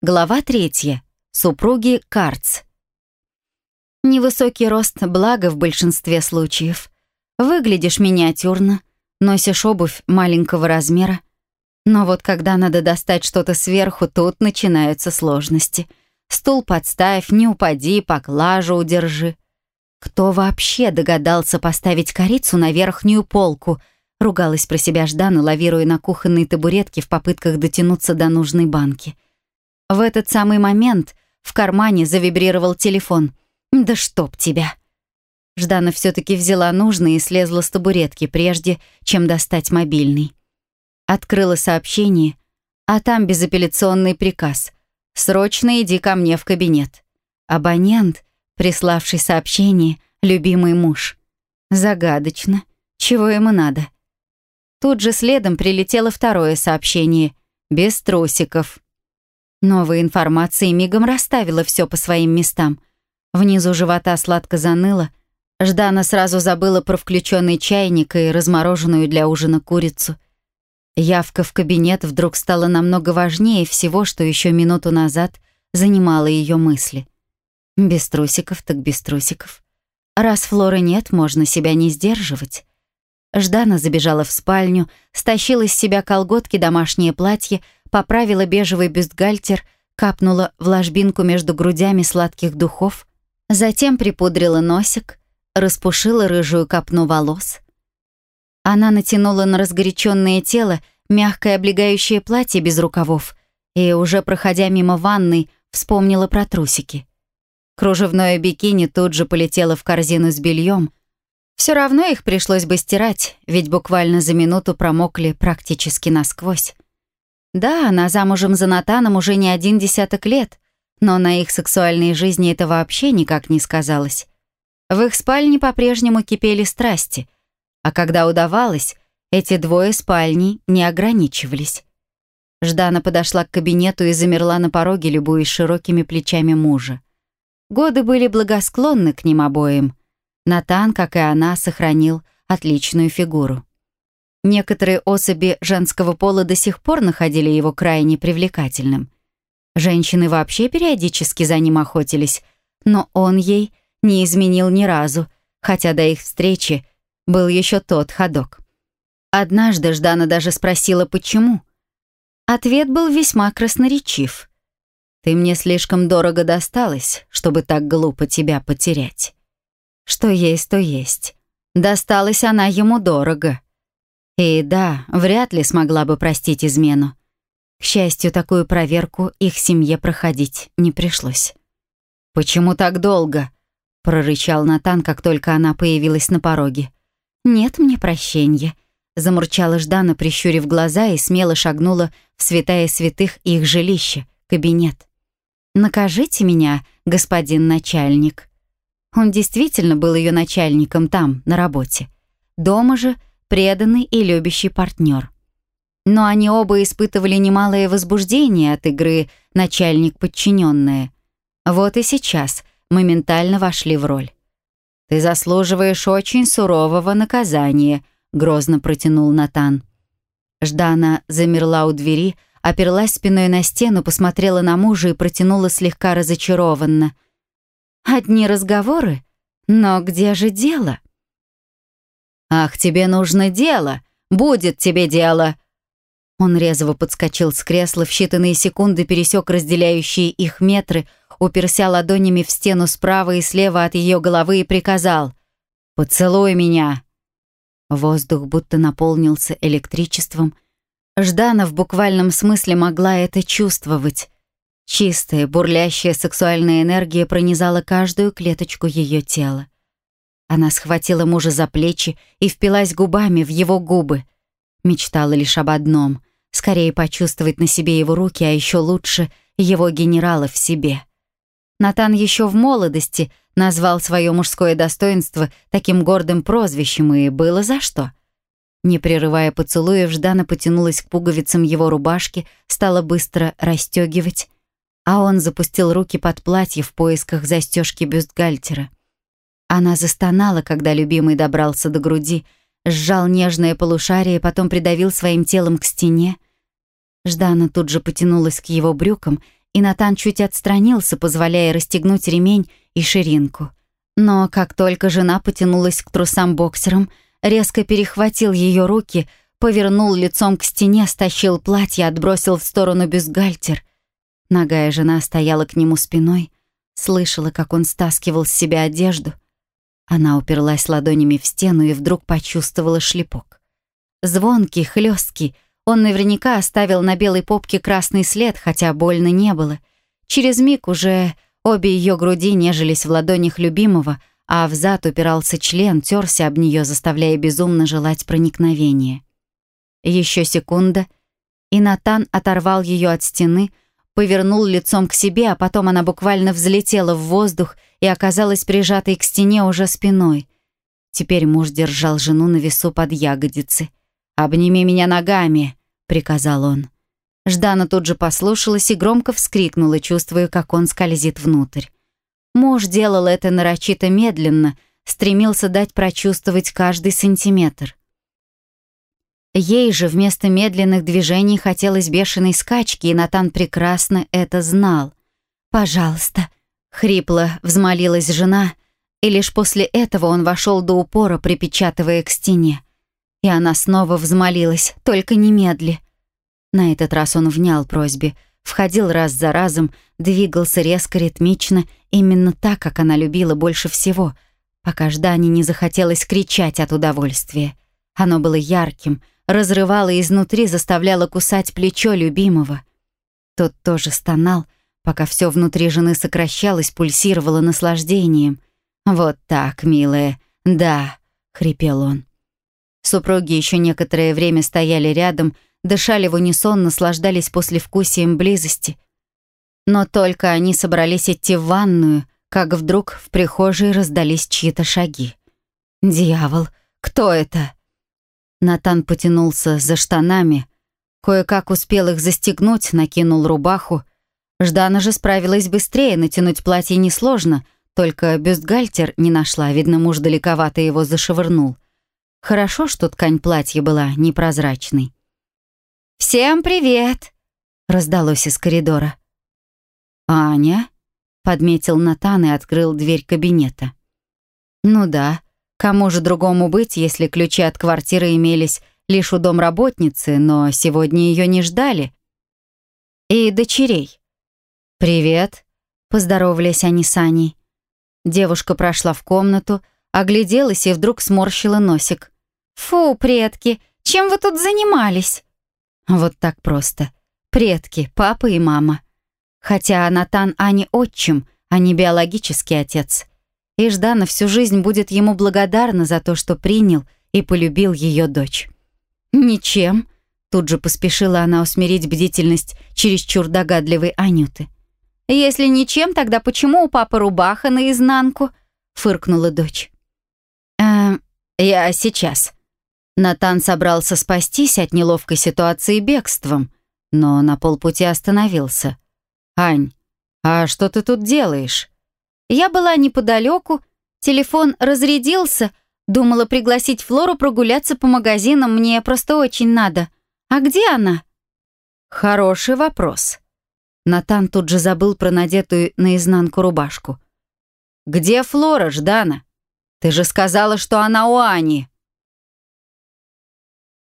Глава третья. Супруги Карц. Невысокий рост — благо в большинстве случаев. Выглядишь миниатюрно, носишь обувь маленького размера. Но вот когда надо достать что-то сверху, тут начинаются сложности. Стул подставь, не упади, поклажу удержи. Кто вообще догадался поставить корицу на верхнюю полку? Ругалась про себя Ждана, лавируя на кухонной табуретке в попытках дотянуться до нужной банки. — в этот самый момент в кармане завибрировал телефон. «Да чтоб тебя!» Ждана все таки взяла нужный и слезла с табуретки, прежде чем достать мобильный. Открыла сообщение, а там безапелляционный приказ. «Срочно иди ко мне в кабинет». Абонент, приславший сообщение, любимый муж. Загадочно. Чего ему надо? Тут же следом прилетело второе сообщение. Без трусиков. Новая информация мигом расставила все по своим местам. Внизу живота сладко заныло. Ждана сразу забыла про включенный чайник и размороженную для ужина курицу. Явка в кабинет вдруг стала намного важнее всего, что еще минуту назад занимало ее мысли. Без трусиков так без трусиков. Раз Флоры нет, можно себя не сдерживать. Ждана забежала в спальню, стащила с себя колготки, домашнее платье, поправила бежевый бюстгальтер, капнула в ложбинку между грудями сладких духов, затем припудрила носик, распушила рыжую копну волос. Она натянула на разгоряченное тело мягкое облегающее платье без рукавов и, уже проходя мимо ванной, вспомнила про трусики. Кружевное бикини тут же полетело в корзину с бельем. Все равно их пришлось бы стирать, ведь буквально за минуту промокли практически насквозь. Да, она замужем за Натаном уже не один десяток лет, но на их сексуальной жизни это вообще никак не сказалось. В их спальне по-прежнему кипели страсти, а когда удавалось, эти двое спальней не ограничивались. Ждана подошла к кабинету и замерла на пороге, любуясь широкими плечами мужа. Годы были благосклонны к ним обоим. Натан, как и она, сохранил отличную фигуру. Некоторые особи женского пола до сих пор находили его крайне привлекательным. Женщины вообще периодически за ним охотились, но он ей не изменил ни разу, хотя до их встречи был еще тот ходок. Однажды Ждана даже спросила, почему. Ответ был весьма красноречив. «Ты мне слишком дорого досталась, чтобы так глупо тебя потерять». Что есть, то есть. Досталась она ему дорого. И да, вряд ли смогла бы простить измену. К счастью, такую проверку их семье проходить не пришлось. «Почему так долго?» — прорычал Натан, как только она появилась на пороге. «Нет мне прощения», — замурчала Ждана, прищурив глаза и смело шагнула в святая святых их жилище, кабинет. «Накажите меня, господин начальник». Он действительно был ее начальником там, на работе. Дома же — преданный и любящий партнер. Но они оба испытывали немалое возбуждение от игры начальник-подчиненная. Вот и сейчас моментально вошли в роль. «Ты заслуживаешь очень сурового наказания», — грозно протянул Натан. Ждана замерла у двери, оперлась спиной на стену, посмотрела на мужа и протянула слегка разочарованно. «Одни разговоры? Но где же дело?» «Ах, тебе нужно дело! Будет тебе дело!» Он резво подскочил с кресла, в считанные секунды пересек разделяющие их метры, уперся ладонями в стену справа и слева от ее головы и приказал «Поцелуй меня!» Воздух будто наполнился электричеством. Ждана в буквальном смысле могла это чувствовать. Чистая, бурлящая сексуальная энергия пронизала каждую клеточку ее тела. Она схватила мужа за плечи и впилась губами в его губы. Мечтала лишь об одном — скорее почувствовать на себе его руки, а еще лучше — его генерала в себе. Натан еще в молодости назвал свое мужское достоинство таким гордым прозвищем, и было за что. Не прерывая поцелуев, Ждана потянулась к пуговицам его рубашки, стала быстро расстегивать, а он запустил руки под платье в поисках застежки бюстгальтера. Она застонала, когда любимый добрался до груди, сжал нежное полушарие, потом придавил своим телом к стене. Ждана тут же потянулась к его брюкам и Натан чуть отстранился, позволяя расстегнуть ремень и ширинку. Но как только жена потянулась к трусам-боксерам, резко перехватил ее руки, повернул лицом к стене, стащил платье, отбросил в сторону бюстгальтер. Ногая жена стояла к нему спиной, слышала, как он стаскивал с себя одежду. Она уперлась ладонями в стену и вдруг почувствовала шлепок. Звонкий, хлесткий, он наверняка оставил на белой попке красный след, хотя больно не было. Через миг уже обе ее груди нежились в ладонях любимого, а в зад упирался член, терся об нее, заставляя безумно желать проникновения. Еще секунда, и Натан оторвал ее от стены, повернул лицом к себе, а потом она буквально взлетела в воздух и оказалась прижатой к стене уже спиной. Теперь муж держал жену на весу под ягодицы. «Обними меня ногами», — приказал он. Ждана тут же послушалась и громко вскрикнула, чувствуя, как он скользит внутрь. Муж делал это нарочито медленно, стремился дать прочувствовать каждый сантиметр. Ей же вместо медленных движений хотелось бешеной скачки, и Натан прекрасно это знал. «Пожалуйста», — хрипло взмолилась жена, и лишь после этого он вошел до упора, припечатывая к стене. И она снова взмолилась, только немедли. На этот раз он внял просьбе, входил раз за разом, двигался резко, ритмично, именно так, как она любила больше всего, пока Ждане не захотелось кричать от удовольствия. Оно было ярким, разрывало изнутри, заставляло кусать плечо любимого. Тот тоже стонал, пока все внутри жены сокращалось, пульсировало наслаждением. «Вот так, милая, да», — хрипел он. Супруги еще некоторое время стояли рядом, дышали в унисон, наслаждались послевкусием близости. Но только они собрались идти в ванную, как вдруг в прихожей раздались чьи-то шаги. «Дьявол, кто это?» Натан потянулся за штанами, кое-как успел их застегнуть, накинул рубаху. Ждана же справилась быстрее, натянуть платье несложно, только бюстгальтер не нашла, видно, муж далековато его зашевырнул. Хорошо, что ткань платья была непрозрачной. «Всем привет!» — раздалось из коридора. «Аня?» — подметил Натан и открыл дверь кабинета. «Ну да, Кому же другому быть, если ключи от квартиры имелись лишь у домработницы, но сегодня ее не ждали? И дочерей. «Привет», — поздоровались они с Аней. Девушка прошла в комнату, огляделась и вдруг сморщила носик. «Фу, предки, чем вы тут занимались?» Вот так просто. Предки, папа и мама. Хотя Натан Ани отчим, а не биологический отец и Ждана всю жизнь будет ему благодарна за то, что принял и полюбил ее дочь. «Ничем», — тут же поспешила она усмирить бдительность чересчур догадливой Анюты. «Если ничем, тогда почему у папы рубаха наизнанку?» — фыркнула дочь. «Эм, я сейчас». Натан собрался спастись от неловкой ситуации бегством, но на полпути остановился. «Ань, а что ты тут делаешь?» Я была неподалеку, телефон разрядился, думала пригласить Флору прогуляться по магазинам, мне просто очень надо. А где она? Хороший вопрос. Натан тут же забыл про надетую наизнанку рубашку. «Где Флора, Ждана? Ты же сказала, что она у Ани!»